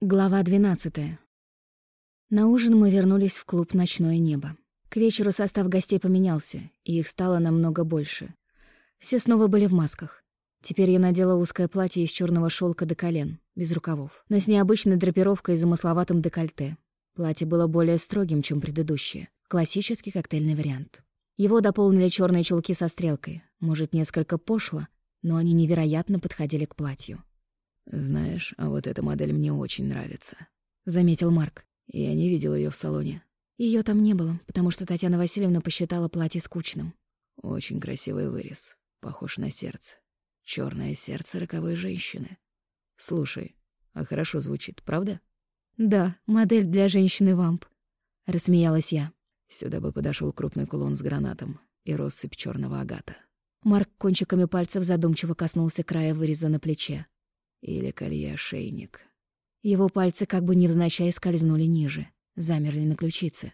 Глава 12. На ужин мы вернулись в клуб «Ночное небо». К вечеру состав гостей поменялся, и их стало намного больше. Все снова были в масках. Теперь я надела узкое платье из черного шелка до колен, без рукавов, но с необычной драпировкой и замысловатым декольте. Платье было более строгим, чем предыдущее. Классический коктейльный вариант. Его дополнили черные чулки со стрелкой. Может, несколько пошло, но они невероятно подходили к платью. «Знаешь, а вот эта модель мне очень нравится», — заметил Марк. «Я не видел ее в салоне». Ее там не было, потому что Татьяна Васильевна посчитала платье скучным. Очень красивый вырез, похож на сердце. Черное сердце роковой женщины. Слушай, а хорошо звучит, правда? Да, модель для женщины-вамп, рассмеялась я. Сюда бы подошел крупный кулон с гранатом и россыпь черного агата. Марк кончиками пальцев задумчиво коснулся края выреза на плече. Или колье-ошейник. Его пальцы как бы невзначай скользнули ниже, замерли на ключице.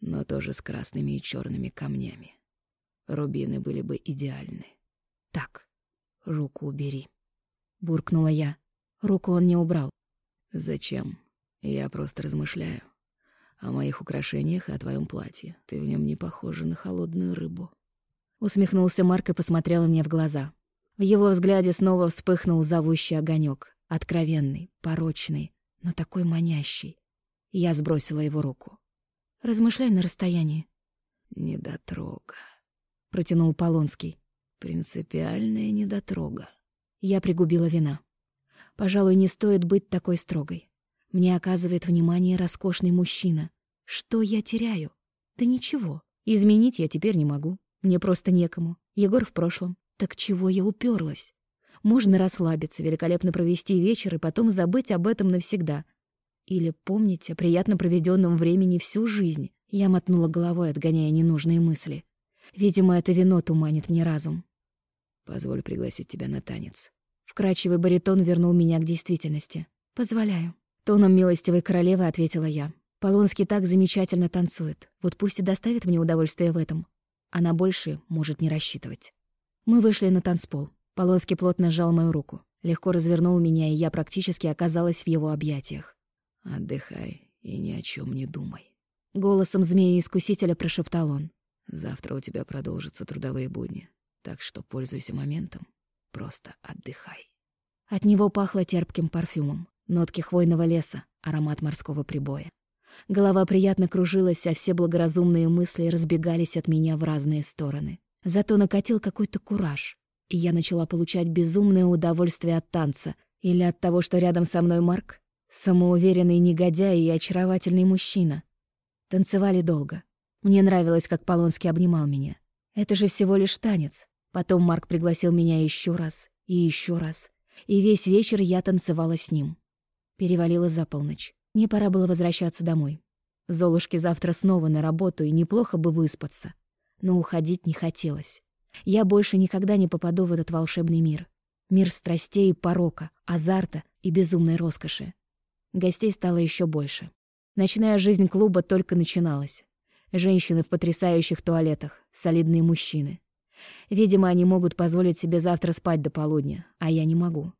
Но тоже с красными и черными камнями. Рубины были бы идеальны. Так, руку убери. Буркнула я. Руку он не убрал. Зачем? Я просто размышляю. О моих украшениях и о твоем платье. Ты в нем не похожа на холодную рыбу. Усмехнулся Марк и посмотрел мне в глаза. В его взгляде снова вспыхнул зовущий огонек, откровенный, порочный, но такой манящий. Я сбросила его руку. «Размышляй на расстоянии». «Недотрога», — протянул Полонский. «Принципиальная недотрога». Я пригубила вина. «Пожалуй, не стоит быть такой строгой. Мне оказывает внимание роскошный мужчина. Что я теряю? Да ничего. Изменить я теперь не могу. Мне просто некому. Егор в прошлом. Так чего я уперлась? Можно расслабиться, великолепно провести вечер и потом забыть об этом навсегда. Или помнить о приятно проведенном времени всю жизнь. Я мотнула головой, отгоняя ненужные мысли. Видимо, это вино туманит мне разум. «Позволь пригласить тебя на танец». Вкрачивый баритон вернул меня к действительности. «Позволяю». Тоном милостивой королевы ответила я. Полонский так замечательно танцует. Вот пусть и доставит мне удовольствие в этом. Она больше может не рассчитывать. Мы вышли на танцпол. Полоски плотно сжал мою руку. Легко развернул меня, и я практически оказалась в его объятиях. «Отдыхай и ни о чем не думай». Голосом змеи-искусителя прошептал он. «Завтра у тебя продолжатся трудовые будни, так что пользуйся моментом, просто отдыхай». От него пахло терпким парфюмом, нотки хвойного леса, аромат морского прибоя. Голова приятно кружилась, а все благоразумные мысли разбегались от меня в разные стороны. Зато накатил какой-то кураж, и я начала получать безумное удовольствие от танца или от того, что рядом со мной Марк, самоуверенный негодяй и очаровательный мужчина. Танцевали долго. Мне нравилось, как Полонский обнимал меня. Это же всего лишь танец. Потом Марк пригласил меня еще раз и еще раз. И весь вечер я танцевала с ним. Перевалила за полночь. Мне пора было возвращаться домой. Золушке завтра снова на работу, и неплохо бы выспаться но уходить не хотелось. Я больше никогда не попаду в этот волшебный мир. Мир страстей и порока, азарта и безумной роскоши. Гостей стало еще больше. Ночная жизнь клуба только начиналась. Женщины в потрясающих туалетах, солидные мужчины. Видимо, они могут позволить себе завтра спать до полудня, а я не могу.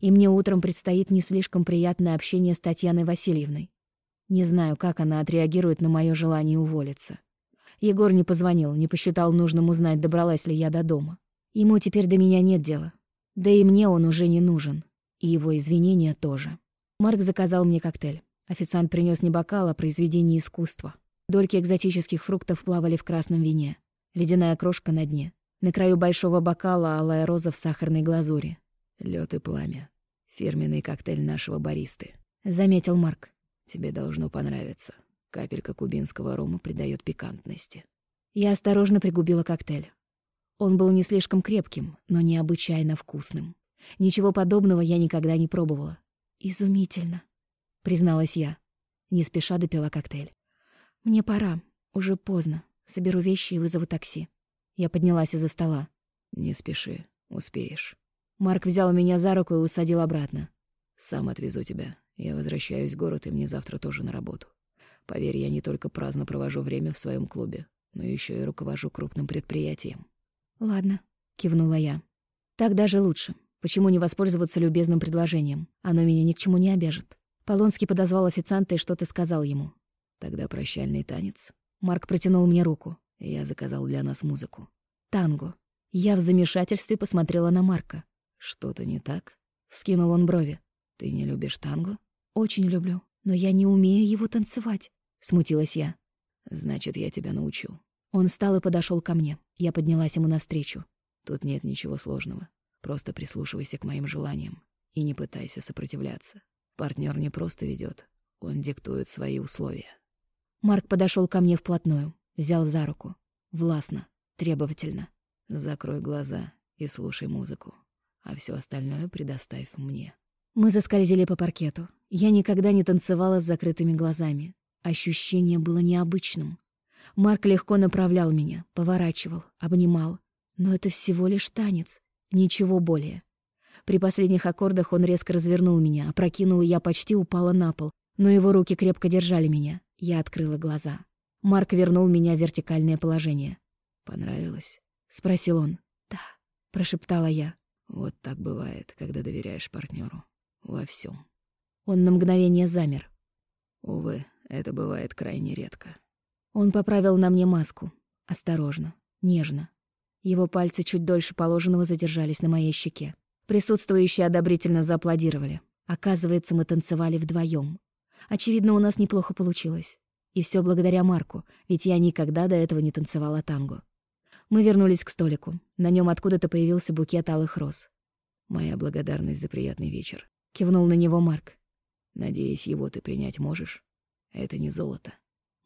И мне утром предстоит не слишком приятное общение с Татьяной Васильевной. Не знаю, как она отреагирует на мое желание уволиться. Егор не позвонил, не посчитал нужным узнать, добралась ли я до дома. Ему теперь до меня нет дела. Да и мне он уже не нужен. И его извинения тоже. Марк заказал мне коктейль. Официант принес не бокал, а произведение искусства. Дольки экзотических фруктов плавали в красном вине. Ледяная крошка на дне. На краю большого бокала алая роза в сахарной глазури. Лед и пламя. Фирменный коктейль нашего баристы. Заметил Марк. Тебе должно понравиться. Капелька кубинского рома придает пикантности. Я осторожно пригубила коктейль. Он был не слишком крепким, но необычайно вкусным. Ничего подобного я никогда не пробовала. «Изумительно», — призналась я. Не спеша допила коктейль. «Мне пора. Уже поздно. Соберу вещи и вызову такси». Я поднялась из-за стола. «Не спеши. Успеешь». Марк взял меня за руку и усадил обратно. «Сам отвезу тебя. Я возвращаюсь в город, и мне завтра тоже на работу. Поверь, я не только праздно провожу время в своем клубе, но еще и руковожу крупным предприятием. Ладно, кивнула я. Так даже лучше. Почему не воспользоваться любезным предложением? Оно меня ни к чему не обяжет. Полонский подозвал официанта и что-то сказал ему. «Тогда прощальный танец». Марк протянул мне руку. Я заказал для нас музыку. Танго. Я в замешательстве посмотрела на Марка. «Что-то не так?» — вскинул он брови. «Ты не любишь танго?» «Очень люблю, но я не умею его танцевать», — смутилась я. «Значит, я тебя научу». Он встал и подошел ко мне. Я поднялась ему навстречу. «Тут нет ничего сложного. Просто прислушивайся к моим желаниям и не пытайся сопротивляться. Партнер не просто ведет, он диктует свои условия. Марк подошел ко мне вплотную, взял за руку. Властно, требовательно. Закрой глаза и слушай музыку, а все остальное предоставь мне. Мы заскользили по паркету. Я никогда не танцевала с закрытыми глазами. Ощущение было необычным. Марк легко направлял меня, поворачивал, обнимал. Но это всего лишь танец, ничего более. При последних аккордах он резко развернул меня, опрокинул, и я почти упала на пол, но его руки крепко держали меня. Я открыла глаза. Марк вернул меня в вертикальное положение. «Понравилось?» — спросил он. «Да», — прошептала я. «Вот так бывает, когда доверяешь партнеру Во всем. Он на мгновение замер. Увы, это бывает крайне редко. Он поправил на мне маску. Осторожно, нежно. Его пальцы чуть дольше положенного задержались на моей щеке. Присутствующие одобрительно зааплодировали. Оказывается, мы танцевали вдвоем. Очевидно, у нас неплохо получилось. И все благодаря Марку, ведь я никогда до этого не танцевала танго. Мы вернулись к столику. На нем откуда-то появился букет алых роз. «Моя благодарность за приятный вечер», — кивнул на него Марк. «Надеюсь, его ты принять можешь? Это не золото».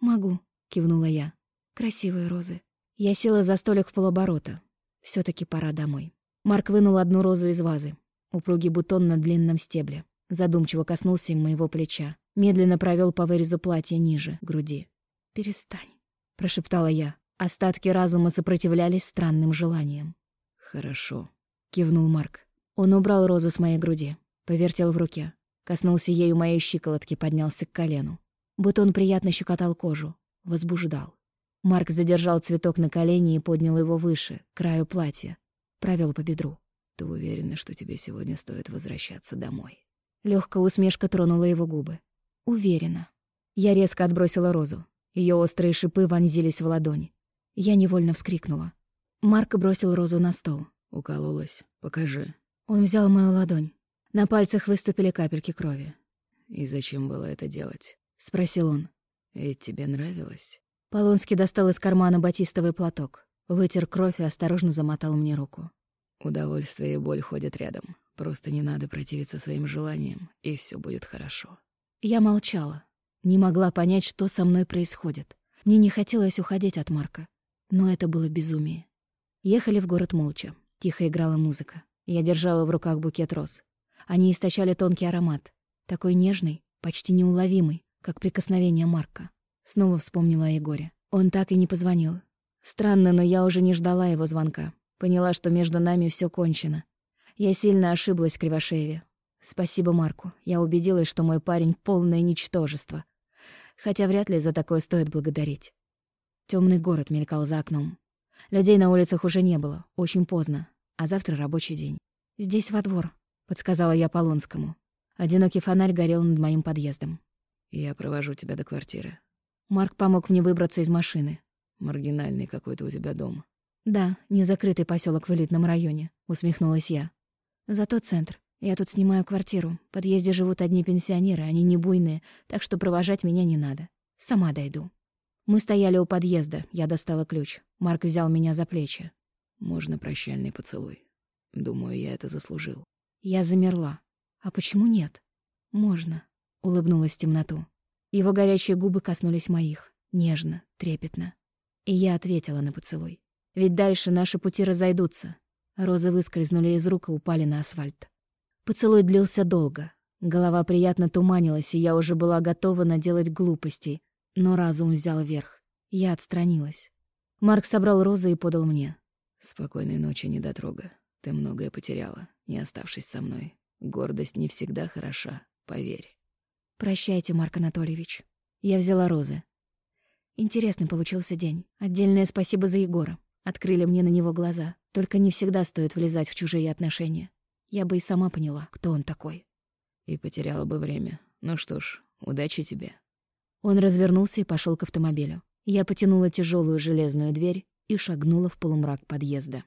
«Могу», — кивнула я. «Красивые розы». Я села за столик в полоборота. все таки пора домой. Марк вынул одну розу из вазы. Упругий бутон на длинном стебле. Задумчиво коснулся им моего плеча. Медленно провел по вырезу платья ниже, груди. «Перестань», — прошептала я. Остатки разума сопротивлялись странным желаниям. «Хорошо», — кивнул Марк. Он убрал розу с моей груди, повертел в руке. Коснулся ею моей щиколотки, поднялся к колену. Бутон приятно щекотал кожу, возбуждал. Марк задержал цветок на колене и поднял его выше, к краю платья провел по бедру. «Ты уверена, что тебе сегодня стоит возвращаться домой?» Легкая усмешка тронула его губы. «Уверена». Я резко отбросила розу. Ее острые шипы вонзились в ладони. Я невольно вскрикнула. Марк бросил розу на стол. «Укололась. Покажи». Он взял мою ладонь. На пальцах выступили капельки крови. «И зачем было это делать?» — спросил он. «Ведь тебе нравилось?» Полонский достал из кармана батистовый платок. Вытер кровь и осторожно замотал мне руку. Удовольствие и боль ходят рядом. Просто не надо противиться своим желаниям, и все будет хорошо. Я молчала. Не могла понять, что со мной происходит. Мне не хотелось уходить от Марка. Но это было безумие. Ехали в город молча. Тихо играла музыка. Я держала в руках букет роз. Они источали тонкий аромат. Такой нежный, почти неуловимый, как прикосновение Марка. Снова вспомнила о Егоре. Он так и не позвонил. Странно, но я уже не ждала его звонка. Поняла, что между нами все кончено. Я сильно ошиблась Кривошееве. Спасибо Марку. Я убедилась, что мой парень — полное ничтожество. Хотя вряд ли за такое стоит благодарить. Темный город мелькал за окном. Людей на улицах уже не было, очень поздно, а завтра рабочий день. «Здесь во двор», — подсказала я Полонскому. Одинокий фонарь горел над моим подъездом. «Я провожу тебя до квартиры». Марк помог мне выбраться из машины. Маргинальный какой-то у тебя дом. Да, не закрытый поселок в элитном районе, усмехнулась я. Зато центр. Я тут снимаю квартиру. В подъезде живут одни пенсионеры, они не буйные, так что провожать меня не надо. Сама дойду. Мы стояли у подъезда, я достала ключ. Марк взял меня за плечи. Можно прощальный поцелуй. Думаю, я это заслужил. Я замерла. А почему нет? Можно, улыбнулась в темноту. Его горячие губы коснулись моих, нежно, трепетно. И я ответила на поцелуй. Ведь дальше наши пути разойдутся. Розы выскользнули из рук и упали на асфальт. Поцелуй длился долго. Голова приятно туманилась, и я уже была готова наделать глупостей. Но разум взял верх. Я отстранилась. Марк собрал розы и подал мне. «Спокойной ночи, недотрога. Ты многое потеряла, не оставшись со мной. Гордость не всегда хороша, поверь». «Прощайте, Марк Анатольевич». Я взяла розы. Интересный получился день. Отдельное спасибо за Егора. Открыли мне на него глаза. Только не всегда стоит влезать в чужие отношения. Я бы и сама поняла, кто он такой. И потеряла бы время. Ну что ж, удачи тебе. Он развернулся и пошел к автомобилю. Я потянула тяжелую железную дверь и шагнула в полумрак подъезда.